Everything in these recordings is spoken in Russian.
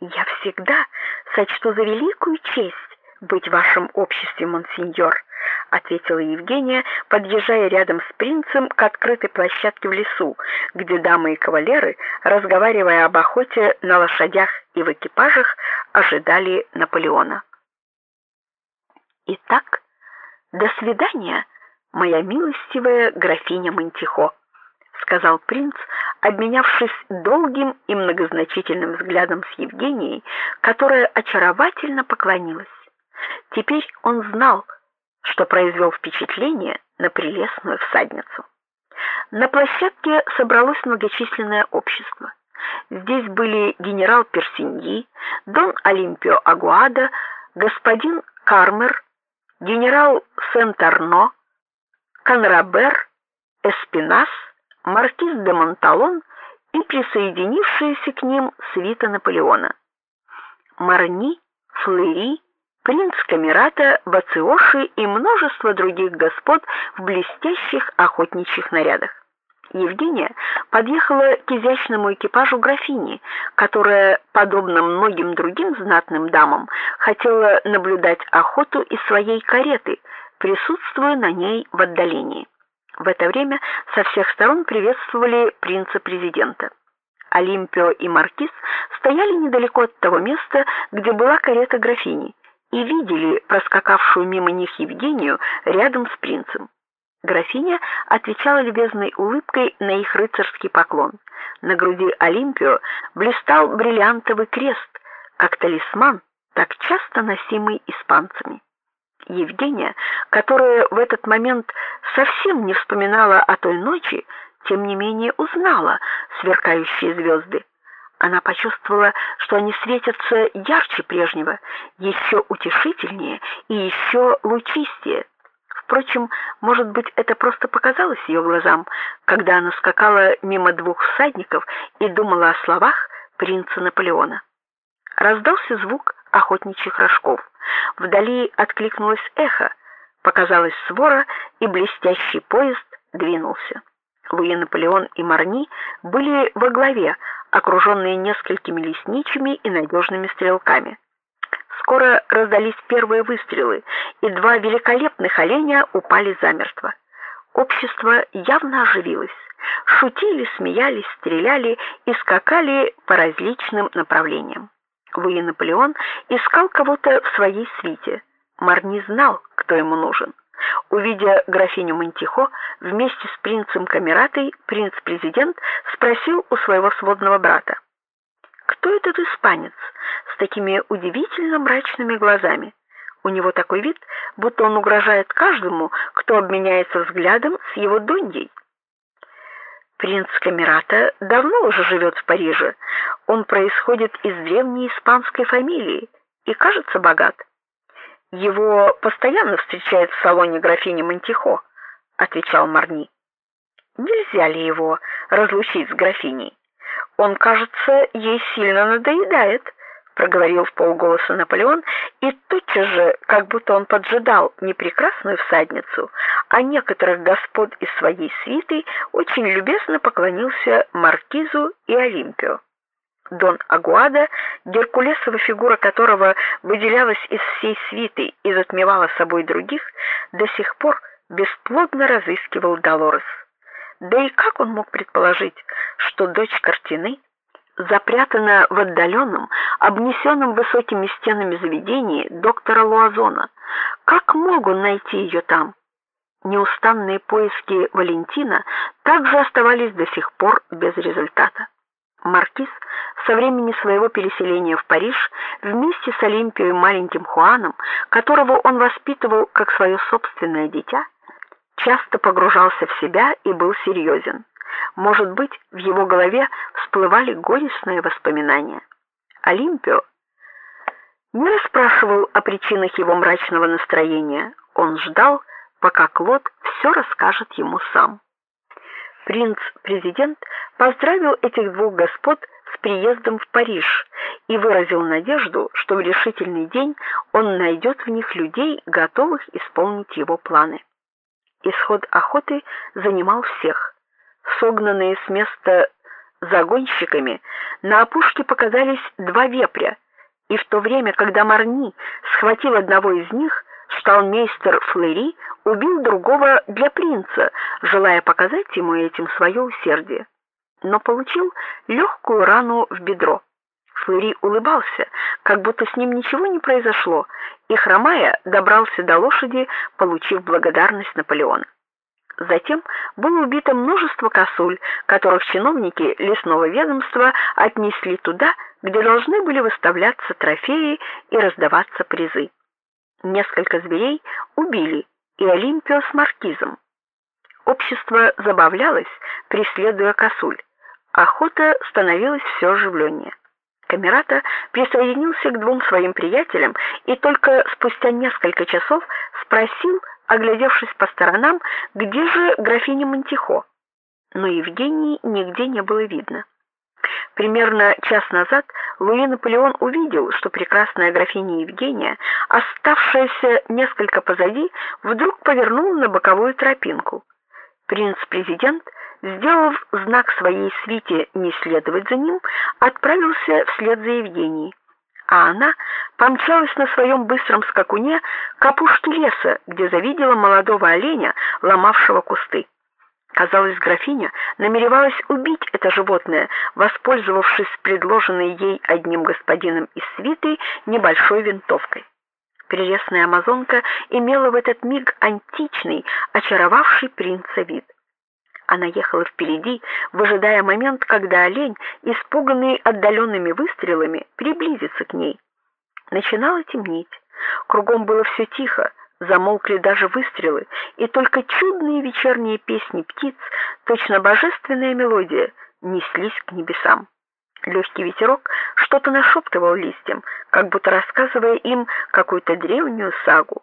Я всегда сочту за великую честь быть в вашем обществе, монсеньор, ответила Евгения, подъезжая рядом с принцем к открытой площадке в лесу, где дамы и кавалеры, разговаривая об охоте на лошадях и в экипажах, ожидали Наполеона. Итак, до свидания, моя милостивая графиня Монтихо, сказал принц, обменявшись долгим и многозначительным взглядом с Евгенией, которая очаровательно поклонилась. Теперь он знал, что произвел впечатление на прелестную всадницу. На площадке собралось многочисленное общество. Здесь были генерал Персиньи, дон Олимпио Агуада, господин Кармер, генерал Сент-Арно, Конрабер, Эспинас, маркиз де Монталон и присоединившиеся к ним свита Наполеона. Марни, Флери, принц Камерата, Бациоши и множество других господ в блестящих охотничьих нарядах. Евгения подъехала к изящному экипажу графини, которая, подобно многим другим знатным дамам, хотела наблюдать охоту из своей кареты, присутствуя на ней в отдалении. В это время со всех сторон приветствовали принца-президента. Олимпио и маркиз стояли недалеко от того места, где была карета графини и видели проскакавшую мимо них Евгению рядом с принцем. Графиня отвечала любезной улыбкой на их рыцарский поклон. На груди Олимпио блистал бриллиантовый крест, как талисман, так часто носимый испанцами. Евгения, которая в этот момент совсем не вспоминала о той ночи, тем не менее узнала сверкающие звезды. Она почувствовала, что они светятся ярче прежнего, еще утешительнее и еще лучистее. Впрочем, может быть, это просто показалось ее глазам, когда она скакала мимо двух всадников и думала о словах принца Наполеона. Раздался звук охотничьих рожков. Вдали откликнулось эхо, показалась свора, и блестящий поезд двинулся. Луи Наполеон и Марни были во главе, окруженные несколькими лесничими и надежными стрелками. Скоро раздались первые выстрелы, и два великолепных оленя упали замертво. Общество явно оживилось. Шутили, смеялись, стреляли и скакали по различным направлениям. Луи Наполеон искал кого-то в своей свите. Марни знал, кто ему нужен. Увидя графиню Монтихо вместе с принцем Камератой, принц-президент спросил у своего сводного брата: "Кто этот испанец с такими удивительно мрачными глазами? У него такой вид, будто он угрожает каждому, кто обменяется взглядом с его доньей". Принц Камерата давно уже живет в Париже. Он происходит из древней испанской фамилии и, кажется, богат. Его постоянно встречают в салоне графини Монтихо, отвечал Марни. Нельзя ли его разлучить с графиней? Он, кажется, ей сильно надоедает, проговорил в полголоса Наполеон, и тотчас же, как будто он поджидал не прекрасную всадницу, а некоторых господ из своей свиты, очень любезно поклонился маркизу и Олимпио. Дон Агуада, геркулесова фигура которого выделялась из всей свиты и затмевала собой других, до сих пор бесплодно разыскивал Долорес. Да и как он мог предположить, что дочь Картины запрятана в отдаленном, обнесенном высокими стенами заведении доктора Луазона? Как мог он найти ее там? Неустанные поиски Валентина также оставались до сих пор без результата. Маркиз со времени своего переселения в Париж вместе с Олимпией и маленьким Хуаном, которого он воспитывал как свое собственное дитя, часто погружался в себя и был серьезен. Может быть, в его голове всплывали горестные воспоминания. Олимпио не расспрашивал о причинах его мрачного настроения. Он ждал, пока Клод все расскажет ему сам. Принц-президент поздравил этих двух господ с приездом в Париж и выразил надежду, что в решительный день он найдет в них людей, готовых исполнить его планы. Исход охоты занимал всех. Согнанные с места загонщиками, на опушке показались два вепря, и в то время, когда Марни схватил одного из них, шталмейстер Флери убил другого для принца, желая показать ему этим свое усердие, но получил легкую рану в бедро. Флери улыбался, как будто с ним ничего не произошло, и хромая добрался до лошади, получив благодарность Наполеона. Затем было убито множество косуль, которых чиновники лесного ведомства отнесли туда, где должны были выставляться трофеи и раздаваться призы. Несколько зверей убили и Олимпио с маркизом. Общество забавлялось, преследуя косуль. Охота становилась все оживленнее. Камерата присоединился к двум своим приятелям и только спустя несколько часов спросил, оглядевшись по сторонам, где же графиня Монтихо. Но Евгении нигде не было видно. Примерно час назад Луи Наполеон увидел, что прекрасная графиня Евгения, оставшаяся несколько позади, вдруг повернула на боковую тропинку. Принц-президент, сделав знак своей свите не следовать за ним, отправился вслед за Евгенией, а она помчалась на своем быстром скакуне к опушке леса, где завидела молодого оленя, ломавшего кусты. Казалось, графиня намеревалась убить это животное, воспользовавшись предложенной ей одним господином из свиты небольшой винтовкой. Прелестная амазонка имела в этот миг античный, очаровавший принца вид. Она ехала впереди, выжидая момент, когда олень, испуганный отдаленными выстрелами, приблизится к ней. Начинало темнеть. Кругом было все тихо, замолкли даже выстрелы, и только чудные вечерние песни птиц, точно божественная мелодия, неслись к небесам. Легкий ветерок что-то нашептывал листьям, как будто рассказывая им какую-то древнюю сагу.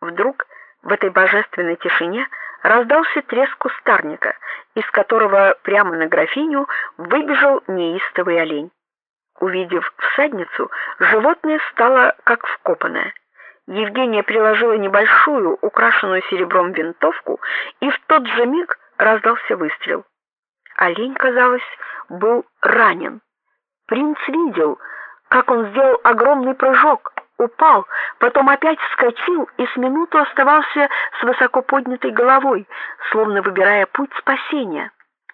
Вдруг в этой божественной тишине раздался треск кустарника, из которого прямо на графиню выбежал неистовый олень. Увидев всадницу, животное стало как вкопанное. Евгения приложила небольшую, украшенную серебром винтовку, и в тот же миг раздался выстрел. Олень, казалось, был ранен. Принц видел, как он сделал огромный прыжок, упал, потом опять вскочил и с минуту оставался с высоко поднятой головой, словно выбирая путь спасения.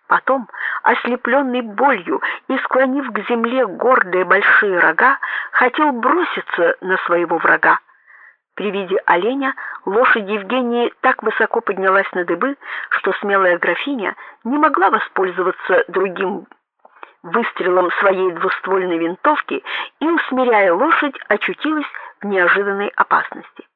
Потом, ослепленный болью и склонив к земле гордые большие рога, хотел броситься на своего врага. При виде оленя лошадь Евгении так высоко поднялась на дыбы, что смелая графиня не могла воспользоваться другим выстрелом своей двуствольной винтовки и, усмиряя лошадь, очутилась в неожиданной опасности.